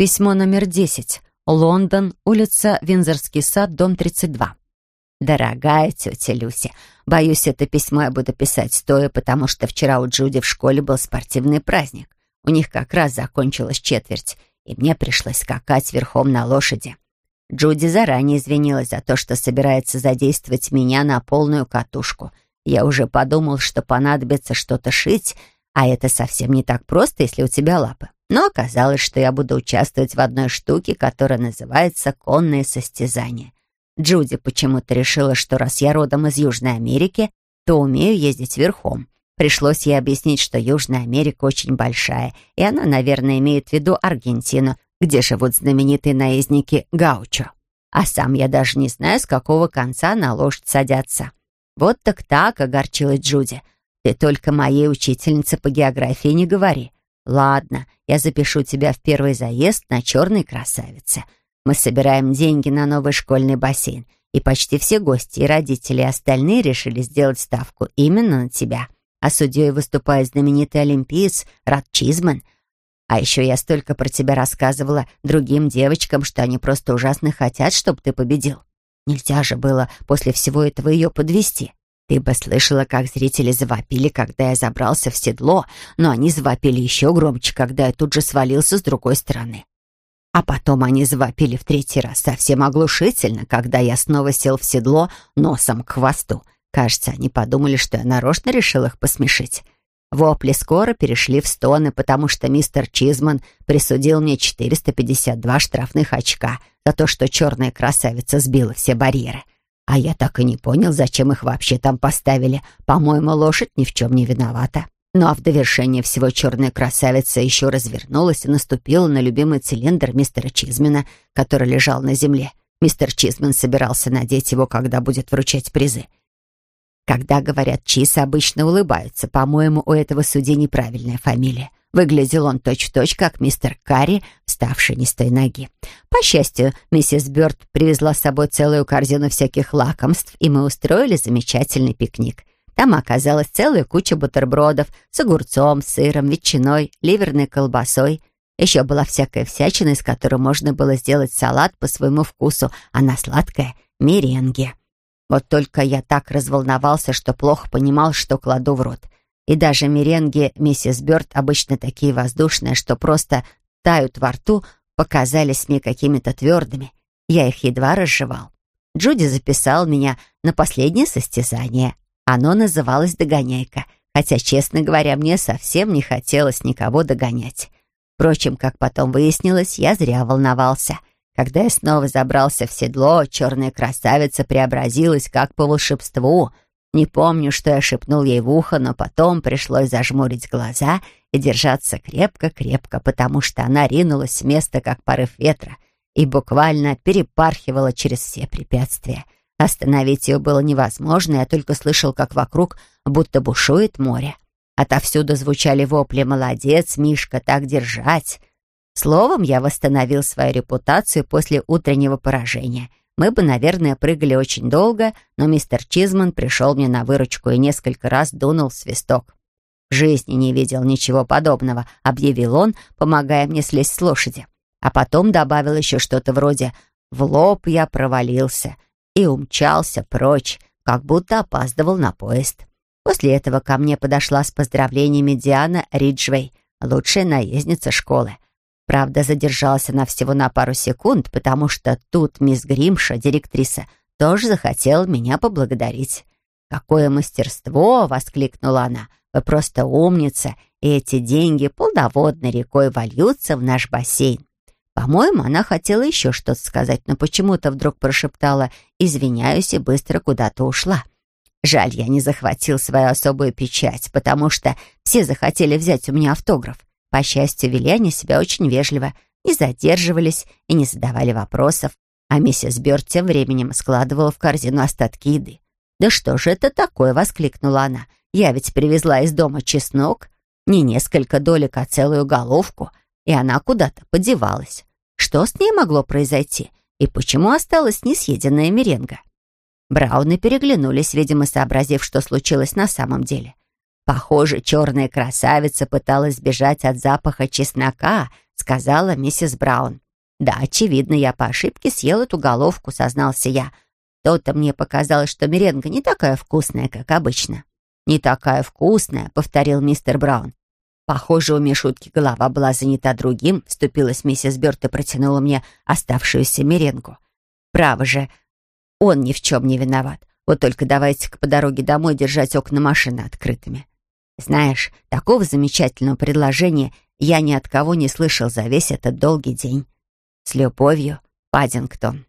Письмо номер 10. Лондон, улица Винзорский сад, дом 32. «Дорогая тетя Люся, боюсь, это письмо я буду писать стоя, потому что вчера у Джуди в школе был спортивный праздник. У них как раз закончилась четверть, и мне пришлось скакать верхом на лошади. Джуди заранее извинилась за то, что собирается задействовать меня на полную катушку. Я уже подумал, что понадобится что-то шить, а это совсем не так просто, если у тебя лапы. Но оказалось, что я буду участвовать в одной штуке, которая называется «конные состязания». Джуди почему-то решила, что раз я родом из Южной Америки, то умею ездить верхом. Пришлось ей объяснить, что Южная Америка очень большая, и она, наверное, имеет в виду Аргентину, где живут знаменитые наездники Гаучо. А сам я даже не знаю, с какого конца на лошадь садятся. Вот так так, огорчилась Джуди. Ты только моей учительнице по географии не говори. Ладно, я запишу тебя в первый заезд на черной красавице. Мы собираем деньги на новый школьный бассейн, и почти все гости и родители и остальные решили сделать ставку именно на тебя. А судьей выступает знаменитый олимпиец Рад Чизман. А еще я столько про тебя рассказывала другим девочкам, что они просто ужасно хотят, чтобы ты победил. Нельзя же было после всего этого ее подвести. Ты бы слышала, как зрители завопили, когда я забрался в седло, но они завопили еще громче, когда я тут же свалился с другой стороны. А потом они завопили в третий раз совсем оглушительно, когда я снова сел в седло носом к хвосту. Кажется, они подумали, что я нарочно решил их посмешить. Вопли скоро перешли в стоны, потому что мистер Чизман присудил мне 452 штрафных очка за то, что черная красавица сбила все барьеры. А я так и не понял, зачем их вообще там поставили. По-моему, лошадь ни в чем не виновата. Ну а в довершение всего черная красавица еще развернулась и наступила на любимый цилиндр мистера Чизмена, который лежал на земле. Мистер Чизмен собирался надеть его, когда будет вручать призы. Когда говорят «чиз», обычно улыбаются. По-моему, у этого судьи неправильная фамилия. Выглядел он точь-в-точь, -точь, как мистер Карри, вставший не с той ноги. По счастью, миссис Бёрд привезла с собой целую корзину всяких лакомств, и мы устроили замечательный пикник. Там оказалась целая куча бутербродов с огурцом, сыром, ветчиной, ливерной колбасой. Еще была всякая всячина, из которой можно было сделать салат по своему вкусу, а на сладкое — меренге. Вот только я так разволновался, что плохо понимал, что кладу в рот — и даже меренги миссис Бёрд, обычно такие воздушные, что просто тают во рту, показались мне какими-то твердыми. Я их едва разжевал. Джуди записал меня на последнее состязание. Оно называлось «Догоняйка», хотя, честно говоря, мне совсем не хотелось никого догонять. Впрочем, как потом выяснилось, я зря волновался. Когда я снова забрался в седло, черная красавица преобразилась как по волшебству — не помню, что я шепнул ей в ухо, но потом пришлось зажмурить глаза и держаться крепко-крепко, потому что она ринулась с места, как порыв ветра, и буквально перепархивала через все препятствия. Остановить ее было невозможно, я только слышал, как вокруг будто бушует море. Отовсюду звучали вопли «Молодец, Мишка, так держать!» Словом, я восстановил свою репутацию после утреннего поражения — мы бы, наверное, прыгали очень долго, но мистер Чизман пришел мне на выручку и несколько раз дунул свисток. «В жизни не видел ничего подобного», — объявил он, помогая мне слезть с лошади. А потом добавил еще что-то вроде «в лоб я провалился» и умчался прочь, как будто опаздывал на поезд. После этого ко мне подошла с поздравлениями Диана Риджвей, лучшая наездница школы. Правда, задержалась она всего на пару секунд, потому что тут мисс Гримша, директриса, тоже захотела меня поблагодарить. «Какое мастерство!» — воскликнула она. «Вы просто умница, и эти деньги полноводной рекой вольются в наш бассейн». По-моему, она хотела еще что-то сказать, но почему-то вдруг прошептала «извиняюсь» и быстро куда-то ушла. Жаль, я не захватил свою особую печать, потому что все захотели взять у меня автограф. По счастью, вели они себя очень вежливо, не задерживались и не задавали вопросов, а миссис Бёрд тем временем складывала в корзину остатки еды. «Да что же это такое?» — воскликнула она. «Я ведь привезла из дома чеснок, не несколько долек, а целую головку, и она куда-то подевалась. Что с ней могло произойти? И почему осталась несъеденная меренга?» Брауны переглянулись, видимо, сообразив, что случилось на самом деле. Похоже, черная красавица пыталась сбежать от запаха чеснока, сказала миссис Браун. «Да, очевидно, я по ошибке съел эту головку», — сознался я. То-то мне показалось, что меренга не такая вкусная, как обычно. «Не такая вкусная», — повторил мистер Браун. Похоже, у Мишутки голова была занята другим, вступилась миссис Бёрд и протянула мне оставшуюся меренгу. Право же, он ни в чем не виноват. Вот только давайте-ка по дороге домой держать окна машины открытыми. Знаешь, такого замечательного предложения я ни от кого не слышал за весь этот долгий день. С любовью, Паддингтон.